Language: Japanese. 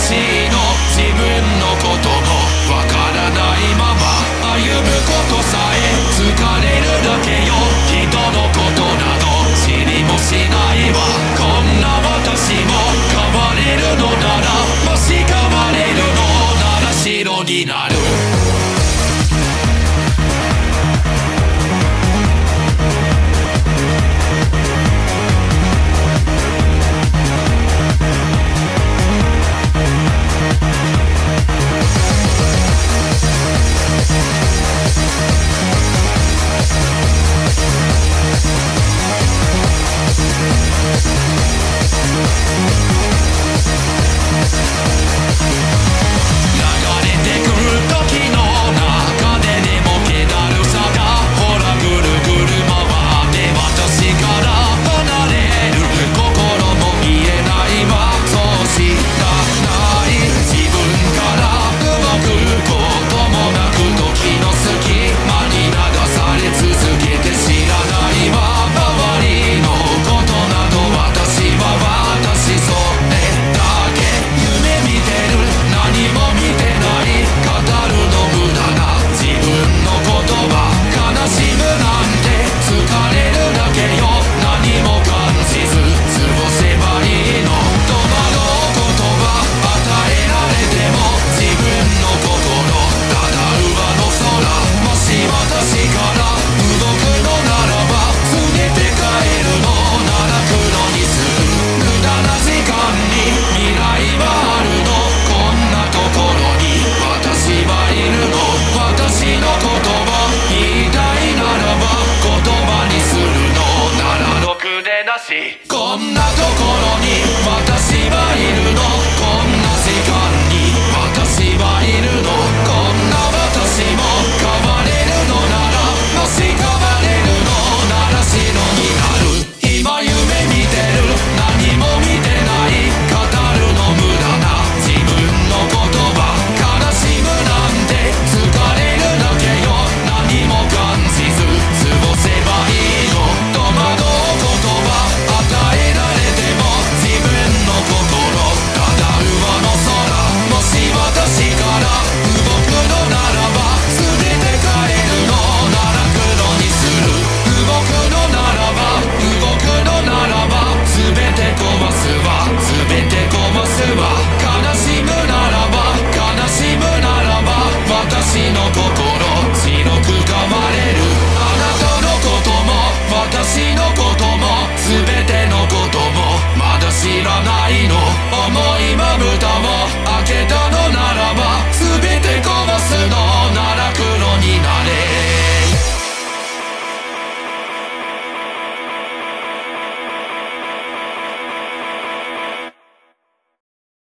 しいの自分のこともわからないまま歩むことさえ疲れるだけよ人のことなど知りもしないわ。こんな私も変われるのならもし変われるのなら白になる。んなところに私はいるの